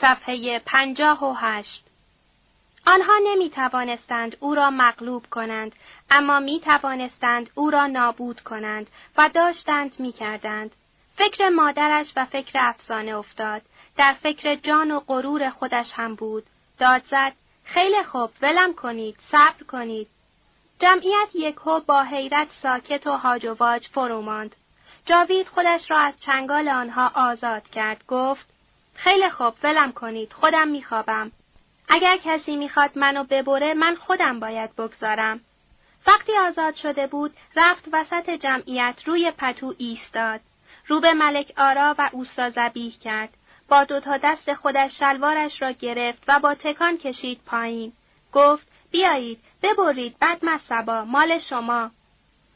صفحه پنجاه و هشت آنها نمی توانستند او را مغلوب کنند، اما می توانستند او را نابود کنند و داشتند می کردند. فکر مادرش و فکر افسانه افتاد. در فکر جان و غرور خودش هم بود. داد زد. خیلی خوب ولم کنید. صبر کنید. جمعیت یکهو با حیرت ساکت و هاج و واج فرو ماند. جاوید خودش را از چنگال آنها آزاد کرد. گفت خیلی خوب ولم کنید. خودم میخوابم. اگر کسی می‌خواد منو ببره من خودم باید بگذارم. وقتی آزاد شده بود رفت وسط جمعیت روی پتو ایستاد. رو به ملک آرا و اوستا زبیح کرد. با دوتا دست خودش شلوارش را گرفت و با تکان کشید پایین. گفت بیایید ببرید بد مصبا مال شما.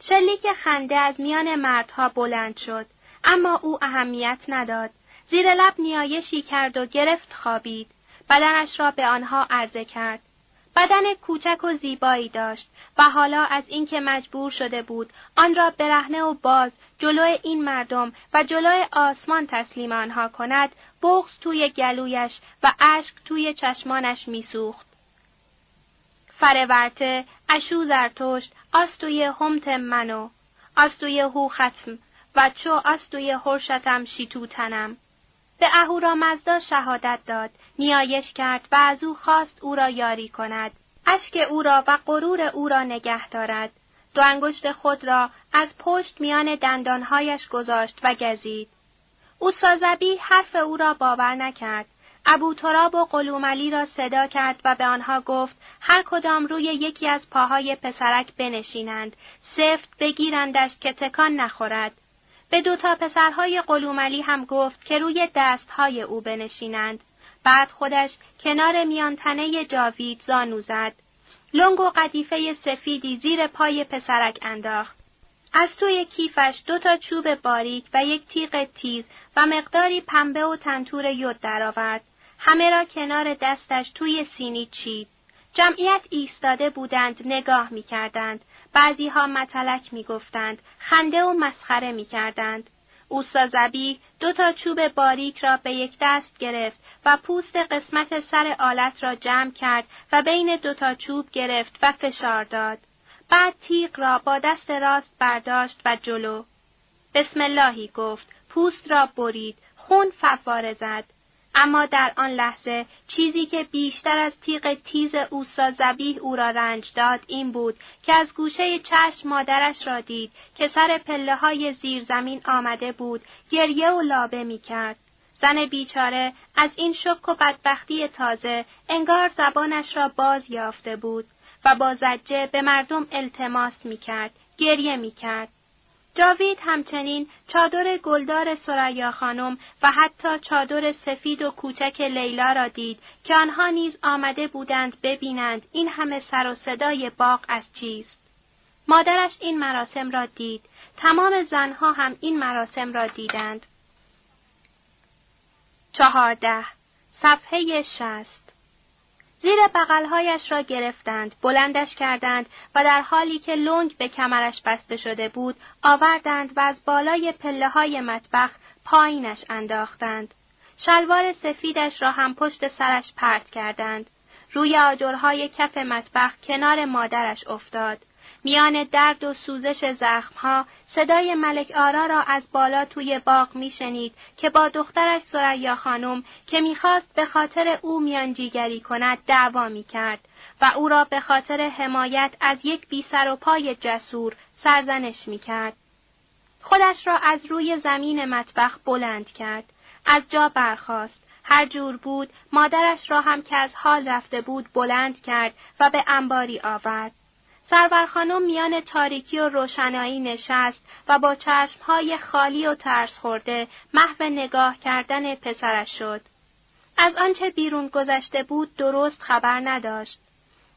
شلیک خنده از میان مردها بلند شد اما او اهمیت نداد. زیر لب نیایشی کرد و گرفت خوابید. بدنش را به آنها عرضه کرد. بدن کوچک و زیبایی داشت و حالا از اینکه مجبور شده بود آن را برهنه و باز جلوی این مردم و جلوی آسمان تسلیم آنها کند بغز توی گلویش و اشک توی چشمانش میسوخت فرورته اشو زرتشت آستوی همت منو آستوی هو ختم و چو آستوی هرشتم شیتوتنم به اهورامزدا شهادت داد، نیایش کرد و از او خواست او را یاری کند، اشک او را و غرور او را نگه دارد. دو انگشت خود را از پشت میان دندانهایش گذاشت و گزید. او سازبی حرف او را باور نکرد. ابو تراب و قلوملی را صدا کرد و به آنها گفت هر کدام روی یکی از پاهای پسرک بنشینند، سفت بگیرندش که تکان نخورد. به دوتا پسرهای قلوملی هم گفت که روی دستهای او بنشینند. بعد خودش کنار میانتنه جاوید زانو زد. لنگ و قدیفه سفیدی زیر پای پسرک انداخت. از توی کیفش دو تا چوب باریک و یک تیغ تیز و مقداری پنبه و تنتور یود درآورد. همه را کنار دستش توی سینی چید. جمعیت ایستاده بودند نگاه می کردند. بعضی ها متلک می گفتند. خنده و مسخره می کردند. اوستا زبی دو تا چوب باریک را به یک دست گرفت و پوست قسمت سر آلت را جمع کرد و بین دو تا چوب گرفت و فشار داد. بعد تیغ را با دست راست برداشت و جلو. بسم اللهی گفت. پوست را برید. خون فواره زد. اما در آن لحظه چیزی که بیشتر از تیغ تیز اوسا زبیح او را رنج داد این بود که از گوشه چشم مادرش را دید که سر پله های زیر زمین آمده بود گریه و لابه می کرد. زن بیچاره از این شک و بدبختی تازه انگار زبانش را باز یافته بود و با زجه به مردم التماس می کرد، گریه می کرد. جاوید همچنین چادر گلدار سریا خانم و حتی چادر سفید و کوچک لیلا را دید که آنها نیز آمده بودند ببینند این همه سر و صدای باغ از چیست. مادرش این مراسم را دید. تمام زنها هم این مراسم را دیدند. چهارده صفحه شست زیر بغلهایش را گرفتند، بلندش کردند و در حالی که لنگ به کمرش بسته شده بود، آوردند و از بالای پله های مطبخ پایینش انداختند. شلوار سفیدش را هم پشت سرش پرت کردند. روی آجرهای کف مطبخ کنار مادرش افتاد. میان درد و سوزش زخمها صدای ملک آرا را از بالا توی باغ میشنید که با دخترش سریا خانم که می‌خواست به خاطر او میانجیگری کند دعوا می‌کرد و او را به خاطر حمایت از یک بی سر و پای جسور سرزنش می‌کرد. خودش را از روی زمین مطبخ بلند کرد. از جا برخاست. هر جور بود مادرش را هم که از حال رفته بود بلند کرد و به انباری آورد. سرور خانم میان تاریکی و روشنایی نشست و با چشمهای خالی و ترس خورده محو نگاه کردن پسرش شد. از آنچه بیرون گذشته بود درست خبر نداشت.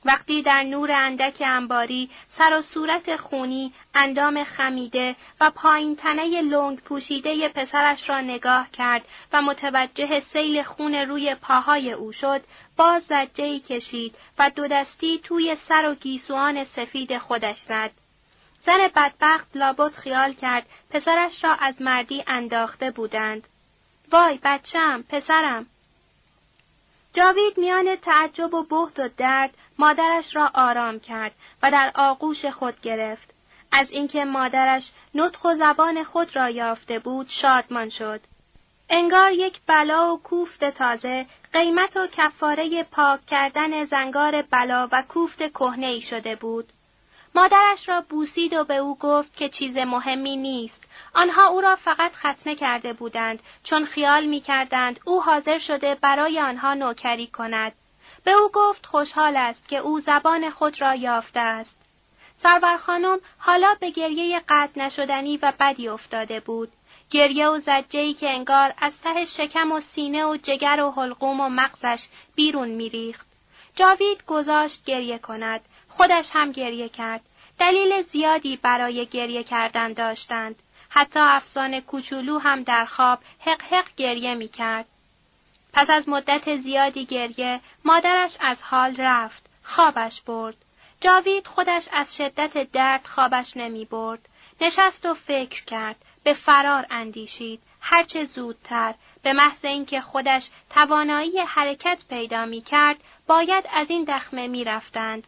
وقتی در نور اندک انباری سر و صورت خونی، اندام خمیده و پایین تنه لنگ پوشیده پسرش را نگاه کرد و متوجه سیل خون روی پاهای او شد، باز زجهی کشید و دو دستی توی سر و گیسوان سفید خودش زد. زن بدبخت لابد خیال کرد پسرش را از مردی انداخته بودند. وای بچم، پسرم، جاوید میان تعجب و بهت و درد مادرش را آرام کرد و در آغوش خود گرفت. از اینکه مادرش نطق و زبان خود را یافته بود شادمان شد. انگار یک بلا و کوفت تازه قیمت و کفاره پاک کردن زنگار بلا و کوفت کهنه شده بود. مادرش را بوسید و به او گفت که چیز مهمی نیست. آنها او را فقط ختنه کرده بودند چون خیال می کردند او حاضر شده برای آنها نوکری کند. به او گفت خوشحال است که او زبان خود را یافته است. سرور خانم حالا به گریه قطع نشدنی و بدی افتاده بود. گریه و زجهی که انگار از ته شکم و سینه و جگر و حلقوم و مغزش بیرون میریخت. جاوید گذاشت گریه کند. خودش هم گریه کرد. دلیل زیادی برای گریه کردن داشتند. حتی افسانه کوچولو هم در خواب حق حق گریه می کرد. پس از مدت زیادی گریه مادرش از حال رفت. خوابش برد. جاوید خودش از شدت درد خوابش نمی برد. نشست و فکر کرد. به فرار اندیشید. هرچه زودتر به محض اینکه خودش توانایی حرکت پیدا می کرد باید از این دخمه می رفتند.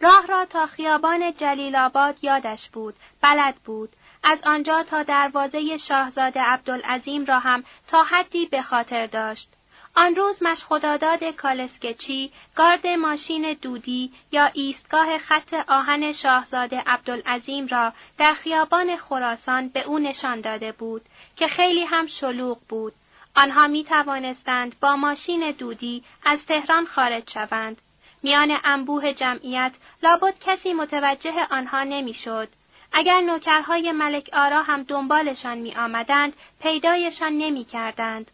راه را تا خیابان جلیل آباد یادش بود، بلد بود. از آنجا تا دروازه شاهزاده عبدالعظیم را هم تا حدی به خاطر داشت. آن روز مشخداداد کالسکچی، گارد ماشین دودی یا ایستگاه خط آهن شاهزاده عبدالعظیم را در خیابان خراسان به او نشان داده بود که خیلی هم شلوغ بود. آنها می توانستند با ماشین دودی از تهران خارج شوند. میان انبوه جمعیت لابد کسی متوجه آنها نمی‌شد. اگر نوکرهای ملک آرا هم دنبالشان می آمدند، پیدایشان نمی کردند.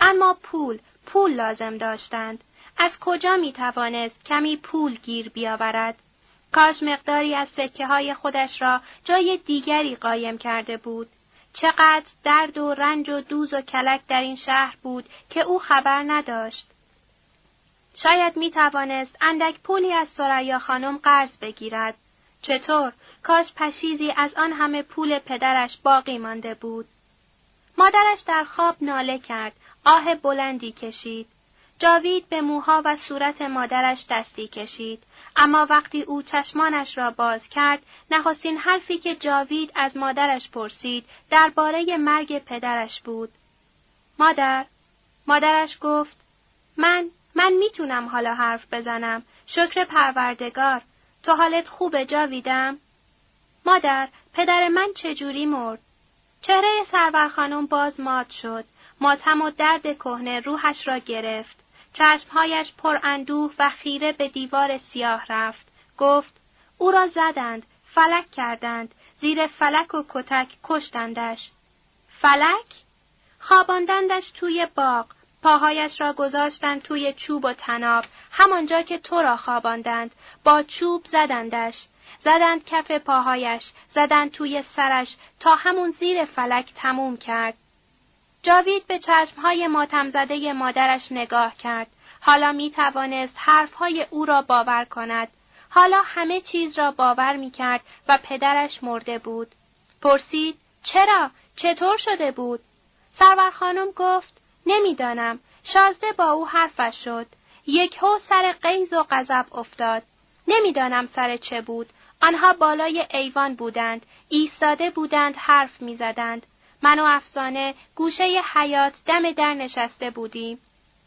اما پول، پول لازم داشتند. از کجا می توانست کمی پول گیر بیاورد؟ کاش مقداری از سکه های خودش را جای دیگری قایم کرده بود. چقدر درد و رنج و دوز و کلک در این شهر بود که او خبر نداشت. شاید می توانست اندک پولی از سریا خانم قرض بگیرد. چطور؟ کاش پشیزی از آن همه پول پدرش باقی مانده بود. مادرش در خواب ناله کرد، آه بلندی کشید. جاوید به موها و صورت مادرش دستی کشید، اما وقتی او چشمانش را باز کرد، نخستین حرفی که جاوید از مادرش پرسید درباره مرگ پدرش بود. مادر، مادرش گفت، من من می‌تونم حالا حرف بزنم. شکر پروردگار. تو حالت خوبه جاویدم؟ مادر، پدر من چجوری مرد؟ چهره سرور خانم باز مات شد. ماتم و درد کهنه روحش را گرفت. چشمهایش پر اندوه و خیره به دیوار سیاه رفت. گفت او را زدند، فلک کردند، زیر فلک و کتک کشتندش. فلک؟ خواباندندش توی باغ، پاهایش را گذاشتند توی چوب و تناب، همانجا که تو را خواباندند، با چوب زدندش، زدند کف پاهایش، زدند توی سرش تا همون زیر فلک تموم کرد. جاوید به چشمهای ماتم زده مادرش نگاه کرد. حالا می توانست حرفهای او را باور کند. حالا همه چیز را باور می کرد و پدرش مرده بود. پرسید چرا؟ چطور شده بود؟ سرور خانم گفت نمی‌دانم. شازده با او حرفش شد. یک هو سر قیز و غضب افتاد. نمی‌دانم سر چه بود. آنها بالای ایوان بودند. ایستاده بودند حرف می‌زدند. من و افسانه گوشه حیات دم در نشسته بودیم.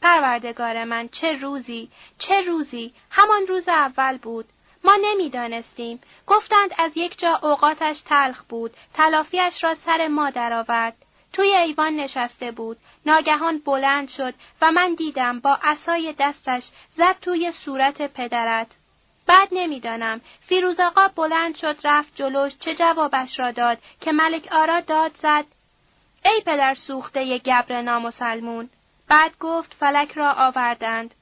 پروردگار من چه روزی چه روزی همان روز اول بود ما نمی‌دانستیم گفتند از یک جا اوقاتش تلخ بود تلافیش را سر ما درآورد توی ایوان نشسته بود. ناگهان بلند شد و من دیدم با عصای دستش زد توی صورت پدرت. بعد نمی‌دانم. فیروز آقا بلند شد رفت جلوش چه جوابش را داد که ملک آرا داد زد ای پدر سوخته گبر نامسلمون. بعد گفت فلک را آوردند.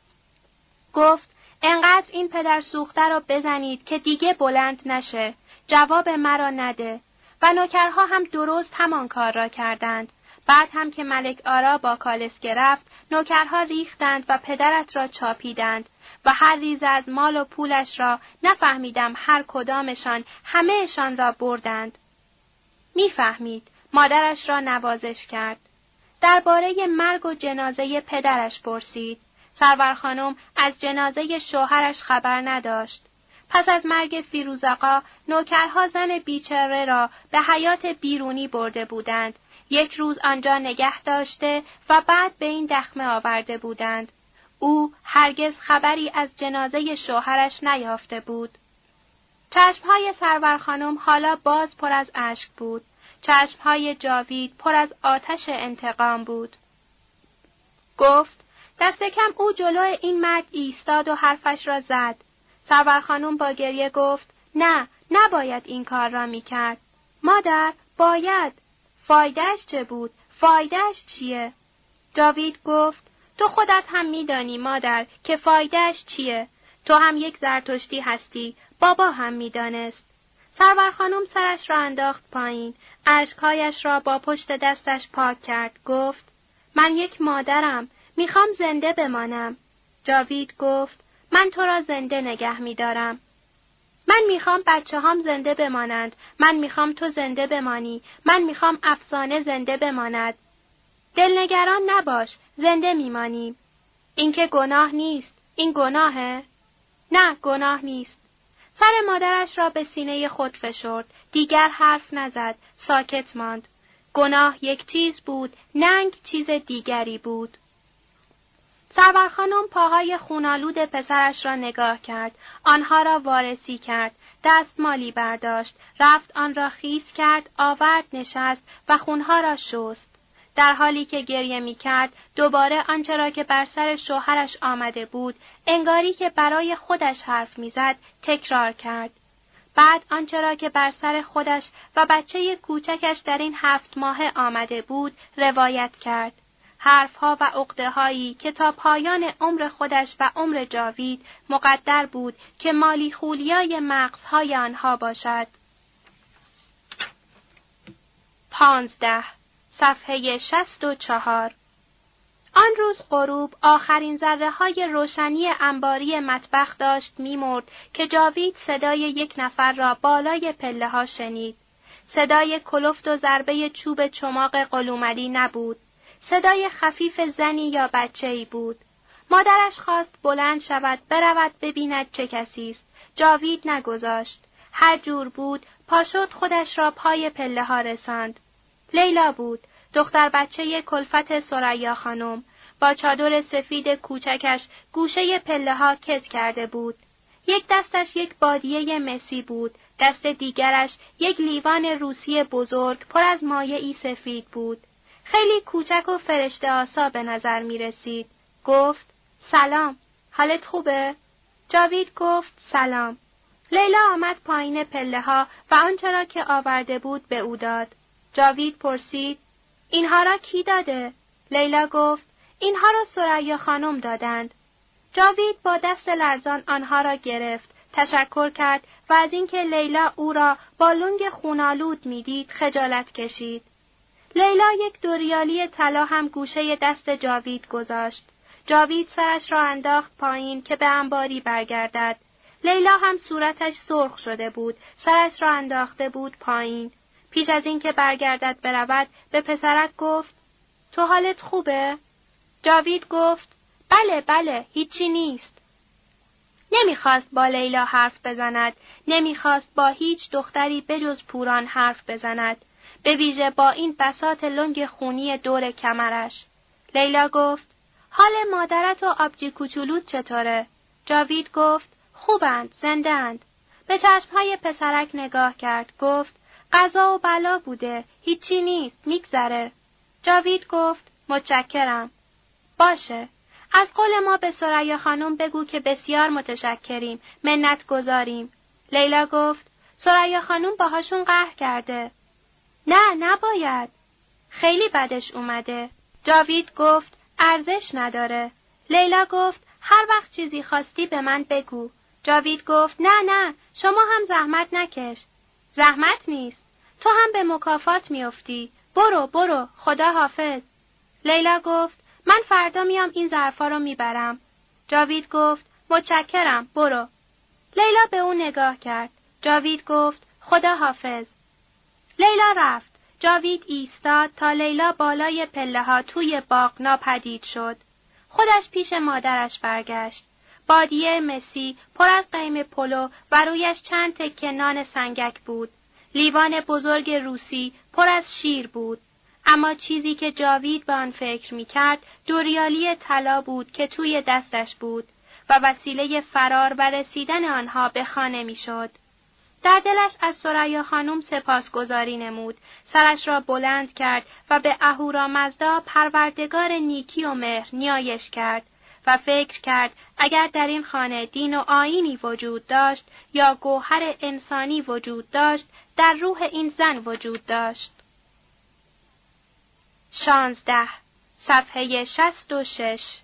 گفت انقدر این پدر سوخته را بزنید که دیگه بلند نشه. جواب مرا نده. و نوکرها هم درست همان کار را کردند. بعد هم که ملک آرا با کالس گرفت، نوکرها ریختند و پدرت را چاپیدند و هر ریز از مال و پولش را نفهمیدم هر کدامشان همهشان را بردند. می‌فهمید، مادرش را نوازش کرد. درباره مرگ و جنازه پدرش پرسید. سرور خانم از جنازه شوهرش خبر نداشت. پس از مرگ فیروزاقا نوکرها زن بیچاره را به حیات بیرونی برده بودند. یک روز آنجا نگه داشته و بعد به این دخمه آورده بودند. او هرگز خبری از جنازه شوهرش نیافته بود. چشمهای سرور خانم حالا باز پر از اشک بود. چشمهای جاوید پر از آتش انتقام بود. گفت دست کم او جلو این مرد ایستاد و حرفش را زد. سرور خانم با گریه گفت نه نباید این کار را می کرد. مادر باید. فایدهش چه بود؟ فایدهش چیه؟ جاوید گفت تو خودت هم میدانی مادر که فایدهش چیه؟ تو هم یک زرتشتی هستی، بابا هم می‌دانست. سرور خانم سرش را انداخت پایین، اشکهایش را با پشت دستش پاک کرد، گفت من یک مادرم، می‌خوام زنده بمانم. جاوید گفت من تو را زنده نگه میدارم. من می‌خوام بچه هم زنده بمانند. من می‌خوام تو زنده بمانی. من می‌خوام افسانه زنده بماند. دلنگران نباش. زنده میمانیم. این که گناه نیست. این گناهه؟ نه گناه نیست. سر مادرش را به سینه خود فشرد. دیگر حرف نزد. ساکت ماند. گناه یک چیز بود. ننگ چیز دیگری بود. سرور خانم پاهای خونالود پسرش را نگاه کرد، آنها را وارسی کرد، دستمالی برداشت، رفت آن را خیس کرد، آورد نشست و خونها را شست. در حالی که گریه می کرد، دوباره آنچه را که بر سر شوهرش آمده بود، انگاری که برای خودش حرف می‌زد، تکرار کرد. بعد آنچه را که بر سر خودش و بچه کوچکش در این هفت ماه آمده بود، روایت کرد. حرفها و عقده هایی که تا پایان عمر خودش و عمر جاوید مقدر بود که مالی خولیای مغزهای آنها باشد. پانزده صفحه شست و چهار آن روز غروب آخرین ذره های روشنی انباری مطبخ داشت میمرد که جاوید صدای یک نفر را بالای پله ها شنید. صدای کلفت و ضربه چوب چماق قلوملی نبود. صدای خفیف زنی یا بچه ای بود. مادرش خواست بلند شود برود ببیند چه کسی است. جاوید نگذاشت. هر جور بود پاشد خودش را پای پله ها رساند. لیلا بود. دختر بچه کلفت سریا خانم. با چادر سفید کوچکش گوشه پله ها کز کرده بود. یک دستش یک بادیه مسی بود، دست دیگرش یک لیوان روسی بزرگ پر از مایعی سفید بود. خیلی کوچک و فرشته آسا به نظر می رسید. گفت سلام، حالت خوبه؟ جاوید گفت سلام. لیلا آمد پایین پله ها و آنچه را که آورده بود به او داد. جاوید پرسید اینها را کی داده؟ لیلا گفت اینها را سریا خانم دادند. جاوید با دست لرزان آنها را گرفت، تشکر کرد و از اینکه لیلا او را با لنگ خونالود می‌دید خجالت کشید. لیلا یک دوریالی طلا هم گوشه دست جاوید گذاشت. جاوید سرش را انداخت پایین که به انباری برگردد. لیلا هم صورتش سرخ شده بود، سرش را انداخته بود پایین. پیش از اینکه برگردد برود به پسرک گفت تو حالت خوبه؟ جاوید گفت بله بله هیچی نیست. نمی‌خواست با لیلا حرف بزند، نمی‌خواست با هیچ دختری بجز پوران حرف بزند. به ویژه با این بسات لنگ خونی دور کمرش. لیلا گفت حال مادرت و آبجی کوچولوت چطوره؟ جاوید گفت خوبند، زندهاند. به چشمهای پسرک نگاه کرد، گفت غذا و بلا بوده، هیچی نیست، میگذره. جاوید گفت متشکرم. باشه. از قول ما به سریا خانم بگو که بسیار متشکریم، منت گذاریم. لیلا گفت سریا خانم باهاشون قهر کرده. نه نباید. خیلی بدش اومده. جاوید گفت ارزش نداره. لیلا گفت هر وقت چیزی خواستی به من بگو. جاوید گفت نه نه شما هم زحمت نکش. زحمت نیست. تو هم به مکافات میافتی. برو برو خدا حافظ. لیلا گفت من فردا میام این ظرفا رو می‌برم. جاوید گفت متشکرم برو. لیلا به او نگاه کرد. جاوید گفت خدا حافظ. لیلا رفت. جاوید ایستاد تا لیلا بالای پله ها توی باغ ناپدید شد. خودش پیش مادرش برگشت. بادیه مسی پر از قیم پلو و رویش چند تکه نان سنگک بود. لیوان بزرگ روسی پر از شیر بود. اما چیزی که جاوید به آن فکر می کرد دوریالی طلا بود که توی دستش بود و وسیله فرار و رسیدن آنها به خانه می شد. در دلش از سریا خانم سپاسگزاری نمود، سرش را بلند کرد و به اهورامزدا پروردگار نیکی و مهر نیایش کرد و فکر کرد اگر در این خانه دین و آینی وجود داشت یا گوهر انسانی وجود داشت در روح این زن وجود داشت. شانزده صفحه شست و شش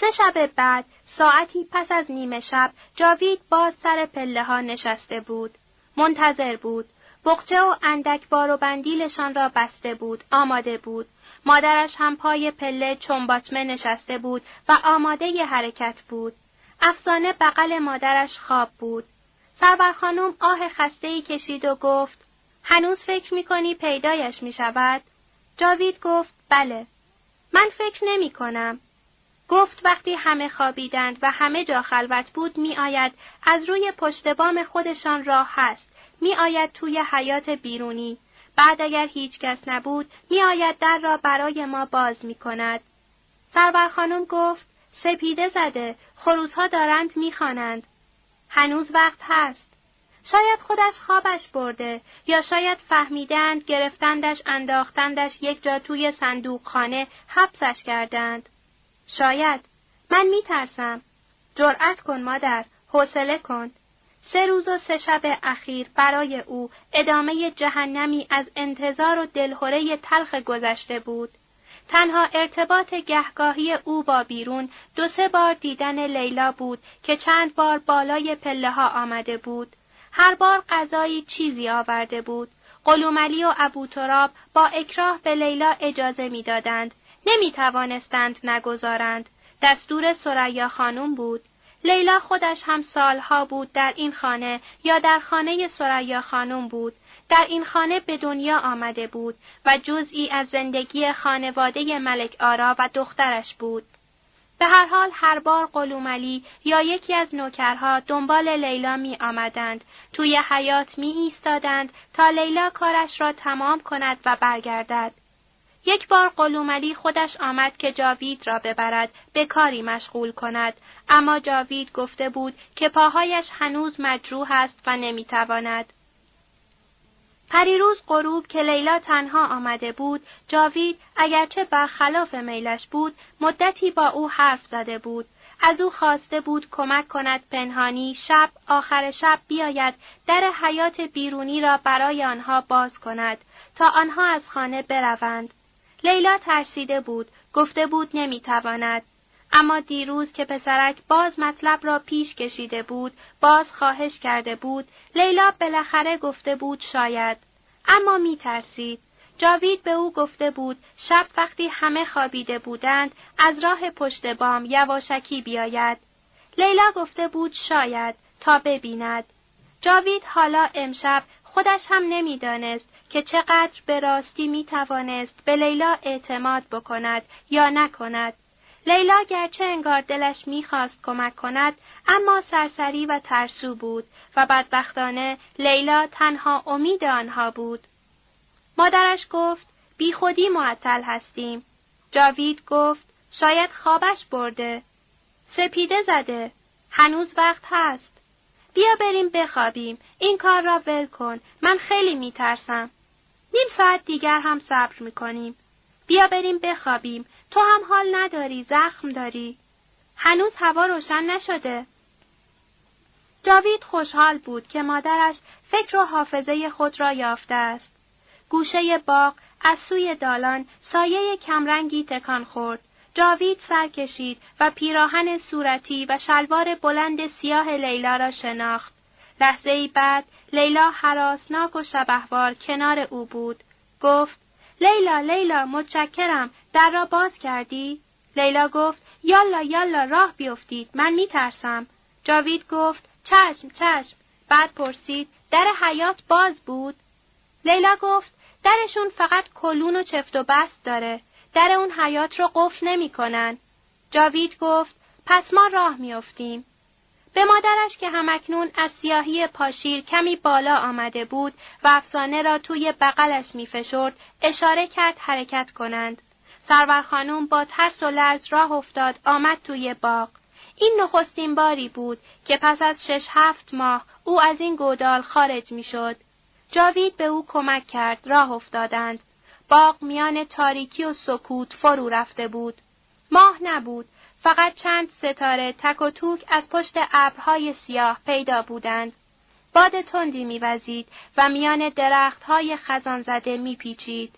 سه شب بعد ساعتی پس از نیمه شب جاوید باز سر پله ها نشسته بود. منتظر بود. بقچه و اندک بار و بندیلشان را بسته بود. آماده بود. مادرش هم پای پله چنباتمه نشسته بود و آماده ی حرکت بود. افسانه بغل مادرش خواب بود. سرور خانم آه ای کشید و گفت هنوز فکر می کنی پیدایش می شود؟ جاوید گفت بله. من فکر نمی کنم. گفت وقتی همه خوابیدند و همه جا خلوت بود می آید از روی پشت بام خودشان راه هست. می آید توی حیات بیرونی. بعد اگر هیچ کس نبود می آید در را برای ما باز می کند. سرور خانم گفت سپیده زده خروزها دارند می‌خوانند. هنوز وقت هست. شاید خودش خوابش برده یا شاید فهمیدند گرفتندش انداختندش یک جا توی صندوق خانه حبسش کردند. شاید من میترسم. جرأت کن مادر، حوصله کن. سه روز و سه شب اخیر برای او ادامه جهنمی از انتظار و دلهوره تلخ گذشته بود. تنها ارتباط گهگاهی او با بیرون دو سه بار دیدن لیلا بود که چند بار بالای پله ها آمده بود. هر بار غذایی چیزی آورده بود. قلوملی و ابو تراب با اکراه به لیلا اجازه می‌دادند نمی توانستند نگذارند. دستور سریا خانم بود. لیلا خودش هم سالها بود در این خانه یا در خانه سریا خانم بود. در این خانه به دنیا آمده بود و جزئی از زندگی خانواده ملک آرا و دخترش بود. به هر حال هر بار قلوملی یا یکی از نوکرها دنبال لیلا می آمدند. توی حیات می ایستادند تا لیلا کارش را تمام کند و برگردد. یک بار قلوملی خودش آمد که جاوید را ببرد به کاری مشغول کند. اما جاوید گفته بود که پاهایش هنوز مجروح است و نمی‌تواند. پریروز غروب که لیلا تنها آمده بود جاوید اگرچه برخلاف میلش بود مدتی با او حرف زده بود. از او خواسته بود کمک کند پنهانی شب آخر شب بیاید در حیات بیرونی را برای آنها باز کند تا آنها از خانه بروند. لیلا ترسیده بود، گفته بود نمی‌تواند. اما دیروز که پسرک باز مطلب را پیش کشیده بود، باز خواهش کرده بود، لیلا بالاخره گفته بود شاید. اما می ترسید. جاوید به او گفته بود شب وقتی همه خوابیده بودند از راه پشت بام یواشکی بیاید. لیلا گفته بود شاید تا ببیند. جاوید حالا امشب خودش هم نمی‌دانست که چقدر به راستی می توانست به لیلا اعتماد بکند یا نکند. لیلا گرچه انگار دلش می‌خواست کمک کند اما سرسری و ترسو بود و بدبختانه لیلا تنها امید آنها بود. مادرش گفت بی خودی معطل هستیم. جاوید گفت شاید خوابش برده. سپیده زده. هنوز وقت هست. بیا بریم بخوابیم. این کار را ول کن. من خیلی میترسم. نیم ساعت دیگر هم صبر می‌کنیم. بیا بریم بخوابیم. تو هم حال نداری، زخم داری. هنوز هوا روشن نشده. جاوید خوشحال بود که مادرش فکر و حافظه خود را یافته است. گوشه باغ از سوی دالان سایه کمرنگی تکان خورد. جاوید سر کشید و پیراهن صورتی و شلوار بلند سیاه لیلا را شناخت. لحظه ای بعد لیلا حراسناک و شبهوار کنار او بود. گفت لیلا لیلا متشکرم در را باز کردی؟ لیلا گفت یالا یالا راه بیفتید من میترسم. جاوید گفت چشم چشم. بعد پرسید در حیات باز بود؟ لیلا گفت درشون فقط کلون و چفت و بست داره. در اون حیات رو قفل نمی‌کنن. جاوید گفت پس ما راه میافتیم. به مادرش که همکنون از سیاهی پاشیر کمی بالا آمده بود و افسانه را توی بغلش میفشرد اشاره کرد حرکت کنند. سرور خانم با ترس و لرز راه افتاد آمد توی باغ. این نخستین باری بود که پس از شش هفت ماه او از این گودال خارج می‌شد. جاوید به او کمک کرد راه افتادند. باغ میان تاریکی و سکوت فرو رفته بود. ماه نبود فقط چند ستاره تک و توک از پشت ابرهای سیاه پیدا بودند. باد تندی میوزید و میان درختهای خزان زده میپیچید.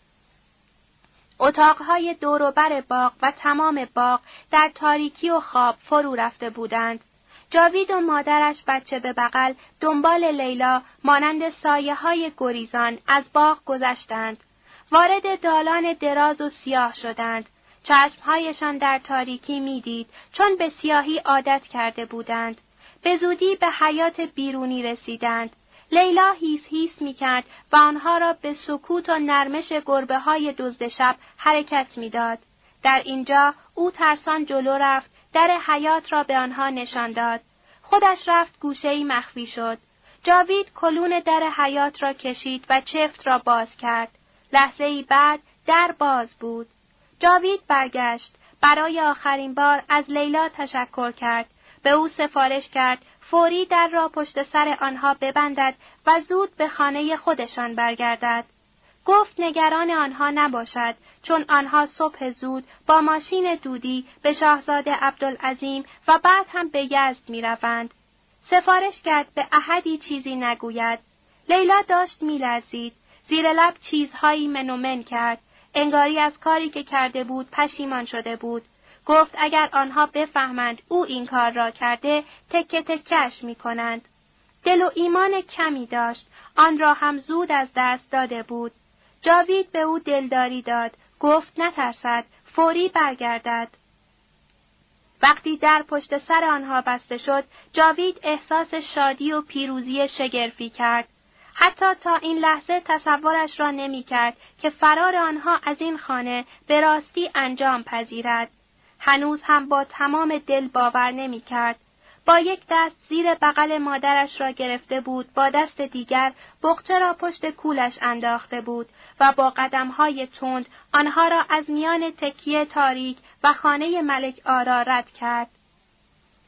اتاقهای دوروبر باغ و تمام باغ در تاریکی و خواب فرو رفته بودند. جاوید و مادرش بچه به بغل دنبال لیلا مانند سایه های گریزان از باغ گذشتند. وارد دالان دراز و سیاه شدند. چشمهایشان در تاریکی می‌دید چون به سیاهی عادت کرده بودند. به زودی به حیات بیرونی رسیدند. لیلا هیس هیس می کرد و آنها را به سکوت و نرمش گربه های دزد شب حرکت می‌داد. در اینجا او ترسان جلو رفت در حیات را به آنها نشان داد. خودش رفت گوشهی مخفی شد. جاوید کلون در حیات را کشید و چفت را باز کرد. لحظه ای بعد در باز بود. جاوید برگشت. برای آخرین بار از لیلا تشکر کرد. به او سفارش کرد فوری در را پشت سر آنها ببندد و زود به خانه خودشان برگردد. گفت نگران آنها نباشد چون آنها صبح زود با ماشین دودی به شاهزاده عبدالعظیم و بعد هم به یزد می روند. سفارش کرد به احدی چیزی نگوید. لیلا داشت میلرزید. زیر لب چیزهایی منومن کرد. انگاری از کاری که کرده بود پشیمان شده بود. گفت اگر آنها بفهمند او این کار را کرده تکه تکش می کنند. دل و ایمان کمی داشت. آن را هم زود از دست داده بود. جاوید به او دلداری داد. گفت نترسد. فوری برگردد. وقتی در پشت سر آنها بسته شد، جاوید احساس شادی و پیروزی شگرفی کرد. حتی تا این لحظه تصورش را نمی کرد که فرار آنها از این خانه به راستی انجام پذیرد. هنوز هم با تمام دل باور نمی کرد. با یک دست زیر بغل مادرش را گرفته بود با دست دیگر بغچه را پشت کولش انداخته بود و با قدمهای تند آنها را از میان تکیه تاریک و خانه ملک آرا رد کرد.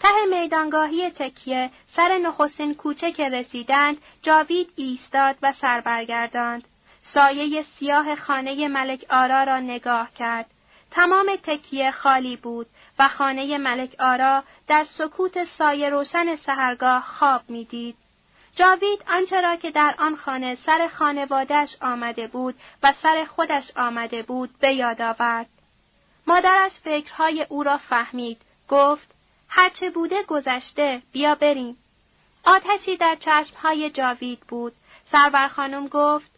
ته میدانگاهی تکیه سر نخستین کوچه که رسیدند جاوید ایستاد و سر برگرداند. سایه سیاه خانه ملک آرا را نگاه کرد. تمام تکیه خالی بود و خانه ملک آرا در سکوت سایه روشن سهرگاه خواب می‌دید. جاوید آنچه را که در آن خانه سر خانوادش آمده بود و سر خودش آمده بود به یاد آورد. مادرش فکرهای او را فهمید. گفت هرچه بوده گذشته بیا بریم. آتشی در چشمهای جاوید بود. سرور خانم گفت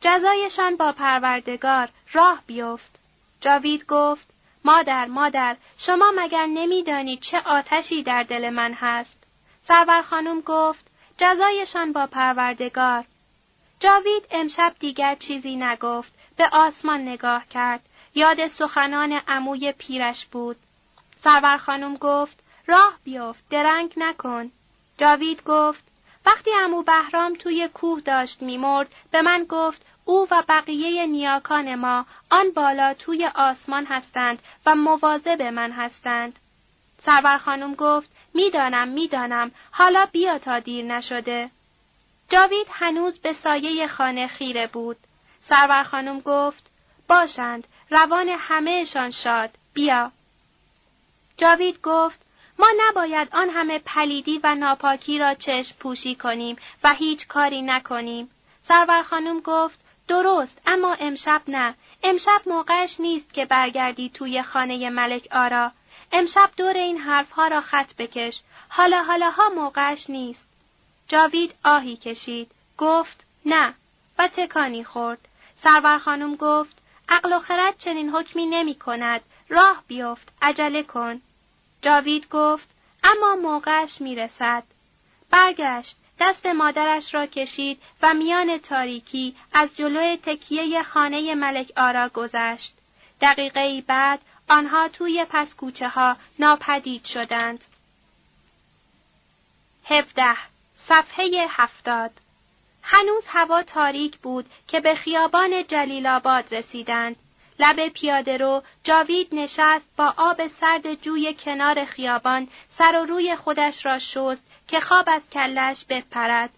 جزایشان با پروردگار راه بیفت. جاوید گفت مادر مادر شما مگر نمی‌دانید چه آتشی در دل من هست سرور خانم گفت جزایشان با پروردگار جاوید امشب دیگر چیزی نگفت به آسمان نگاه کرد یاد سخنان عموی پیرش بود سرور خانم گفت راه بیفت درنگ نکن جاوید گفت وقتی امو بهرام توی کوه داشت میمرد به من گفت او و بقیه نیاکان ما آن بالا توی آسمان هستند و مواظب من هستند. سرور خانم گفت می‌دانم می‌دانم حالا بیا تا دیر نشده. جاوید هنوز به سایه خانه خیره بود. سرور خانم گفت باشند روان همهشان شاد بیا. جاوید گفت ما نباید آن همه پلیدی و ناپاکی را چشم پوشی کنیم و هیچ کاری نکنیم. سرور خانم گفت درست اما امشب نه. امشب موقعش نیست که برگردی توی خانه ملک آرا. امشب دور این حرفها را خط بکش. حالا حالاها موقعش نیست. جاوید آهی کشید. گفت نه و تکانی خورد. سرور خانم گفت عقل و خرد چنین حکمی نمی کند. راه بیفت عجله کن جاوید گفت اما موقعش می رسد برگشت دست مادرش را کشید و میان تاریکی از جلوی تکیه خانه ملک آرا گذشت. دقیقه بعد آنها توی پسکوچه ها ناپدید شدند. هفده صفحه هفتاد هنوز هوا تاریک بود که به خیابان جلیل آباد رسیدند. لب پیاده رو جاوید نشست با آب سرد جوی کنار خیابان سر و روی خودش را شست که خواب از کلش بپرد.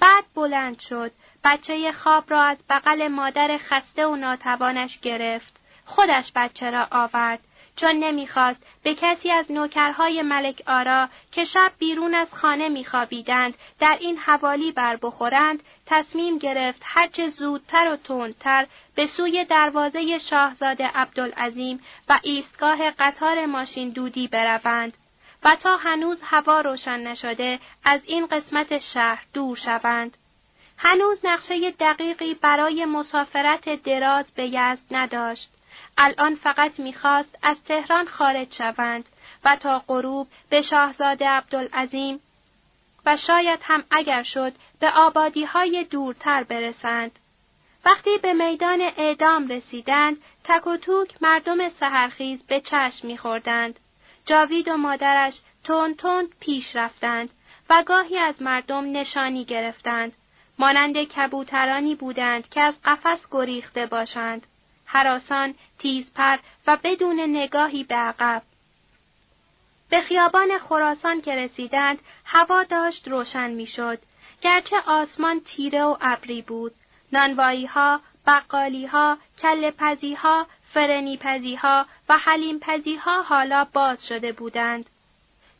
بعد بلند شد. بچه خواب را از بغل مادر خسته و ناتوانش گرفت. خودش بچه را آورد. چون نمی‌خواست به کسی از نوکرهای ملک آرا که شب بیرون از خانه میخوابیدند در این حوالی بر بخورند تصمیم گرفت هرچه زودتر و تندتر به سوی دروازه شاهزاده عبدالعظیم و ایستگاه قطار ماشین دودی بروند و تا هنوز هوا روشن نشده از این قسمت شهر دور شوند. هنوز نقشه دقیقی برای مسافرت دراز به یزد نداشت. الان فقط می‌خواست از تهران خارج شوند و تا غروب به شاهزاده عبدالعظیم و شاید هم اگر شد به آبادی های دورتر برسند. وقتی به میدان اعدام رسیدند، تک و توک مردم سهرخیز به چشم میخوردند. جاوید و مادرش تون تند پیش رفتند و گاهی از مردم نشانی گرفتند. مانند کبوترانی بودند که از قفس گریخته باشند. حراسان، تیزپر و بدون نگاهی به عقب. به خیابان خراسان که رسیدند، هوا داشت روشن می‌شد. گرچه آسمان تیره و ابری بود. نانوایی ها، بقالی ها، کل پزی ها، فرنی پزی ها و حلیم پزی ها حالا باز شده بودند.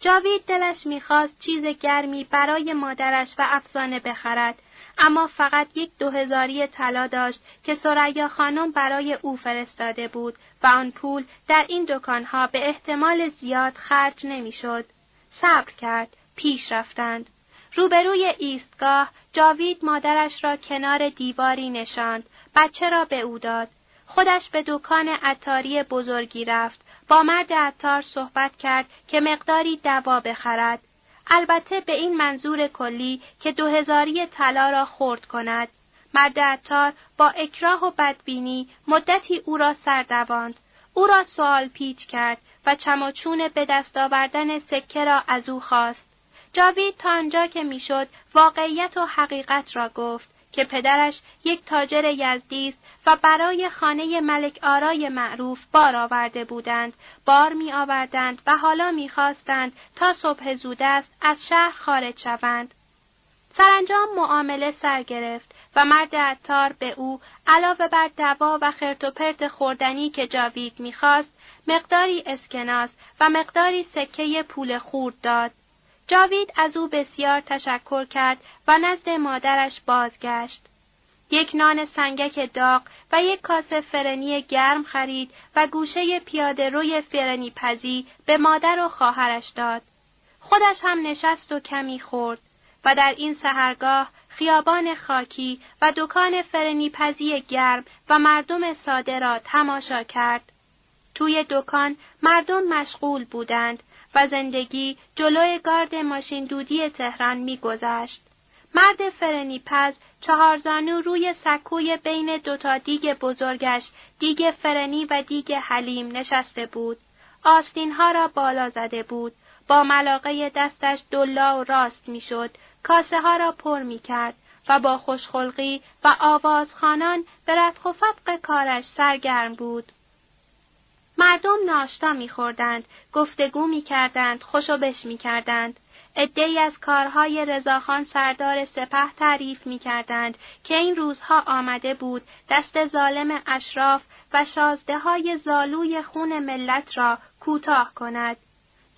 جاوید دلش می‌خواست چیز گرمی برای مادرش و افسانه بخرد اما فقط یک دو هزاری طلا داشت که سریا خانم برای او فرستاده بود و آن پول در این دکانها به احتمال زیاد خرج نمی‌شد. صبر کرد، پیش رفتند. روبروی ایستگاه جاوید مادرش را کنار دیواری نشاند، بچه را به او داد. خودش به دکان عطاری بزرگی رفت، با مرد عطار صحبت کرد که مقداری دوا بخرد. البته به این منظور کلی که دو هزاری طلا را خورد کند. مرد عطار با اکراه و بدبینی مدتی او را سردواند. او را سوال پیچ کرد و چماچون به دست آوردن سکه را از او خواست. جاوید تا آنجا که می‌شد واقعیت و حقیقت را گفت که پدرش یک تاجر یزدی است و برای خانه ملک آرای معروف بار آورده بودند. بار می آوردند و حالا می خواستند تا صبح زود است از شهر خارج شوند. سرانجام معامله سر گرفت و مرد عطار به او علاوه بر دوا و خرت خوردنی که جاوید می‌خواست مقداری اسکناس و مقداری سکه پول خورد داد. جاوید از او بسیار تشکر کرد و نزد مادرش بازگشت. یک نان سنگک داغ و یک کاسه فرنی گرم خرید و گوشه پیاده روی فرنی پزی به مادر و خواهرش داد. خودش هم نشست و کمی خورد و در این سهرگاه خیابان خاکی و دکان فرنی پزی گرم و مردم ساده را تماشا کرد. توی دکان مردم مشغول بودند و زندگی جلوی گارد ماشین دودی تهران میگذشت. مرد فرنی پز چهارزانو روی سکوی بین دوتا دیگ بزرگش دیگ فرنی و دیگ حلیم نشسته بود. آستینها را بالا زده بود. با ملاقه دستش دلا و راست می‌شد. کاسه ها را پر می کرد و با خوشخلقی و آوازخانان به ردخ و فتق کارش سرگرم بود. مردم ناشتا میخوردند، گفتگو می‌کردند، خوشوبش می‌کردند. عدهای از کارهای رضاخان سردار سپه تعریف می‌کردند که این روزها آمده بود دست ظالم اشراف و شازده های زالوی خون ملت را کوتاه کند.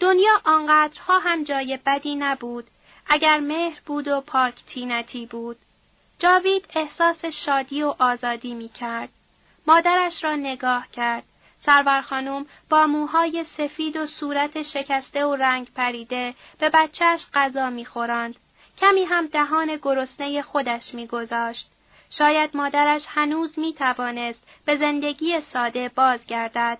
دنیا آنقدرها هم جای بدی نبود، اگر مهر بود و پاک تینتی بود. جاوید احساس شادی و آزادی می کرد. مادرش را نگاه کرد. سرور خانم با موهای سفید و صورت شکسته و رنگ پریده به بچهش غذا می‌خورند. کمی هم دهان گرسنه خودش میگذاشت. شاید مادرش هنوز می توانست به زندگی ساده بازگردد.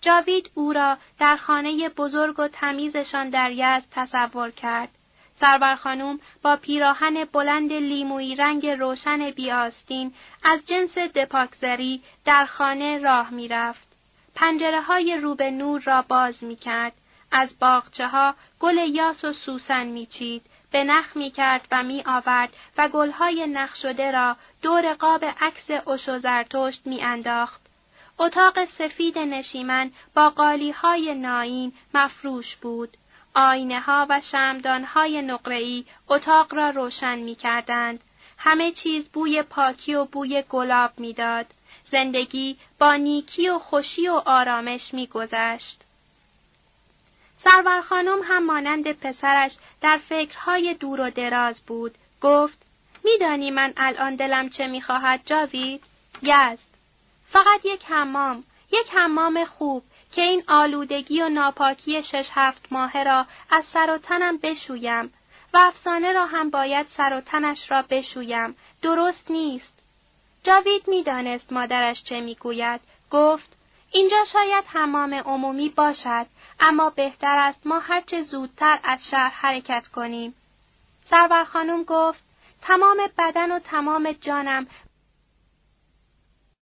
جاوید او را در خانه بزرگ و تمیزشان در یزد تصور کرد. سرور خانم با پیراهن بلند لیمویی رنگ روشن بیاستین از جنس دپاکزری در خانه راه می‌رفت. پنجره های رو به نور را باز می کرد. از باغچه ها گل یاس و سوسن میچید به نخ می کرد و می آورد و گلهای نخ شده را دور قاب عکس اوشو زرتشت می انداخت. اتاق سفید نشیمن با قالی های ناین مفروش بود. آینه ها و شمدان های نقره‌ای اتاق را روشن می کردند. همه چیز بوی پاکی و بوی گلاب می‌داد. زندگی با نیکی و خوشی و آرامش میگذشت. سرور خانم هم مانند پسرش در فکرهای دور و دراز بود. گفت میدانی من الان دلم چه می‌خواهد جاوید؟ یزد. فقط یک حمام، یک حمام خوب که این آلودگی و ناپاکی شش هفت ماهه را از سر و تنم بشویم و افسانه را هم باید سر و تنش را بشویم. درست نیست. جاوید می‌دانست مادرش چه می‌گوید. گفت اینجا شاید حمام عمومی باشد اما بهتر است ما هرچه زودتر از شهر حرکت کنیم. سرور خانم گفت تمام بدن و تمام جانم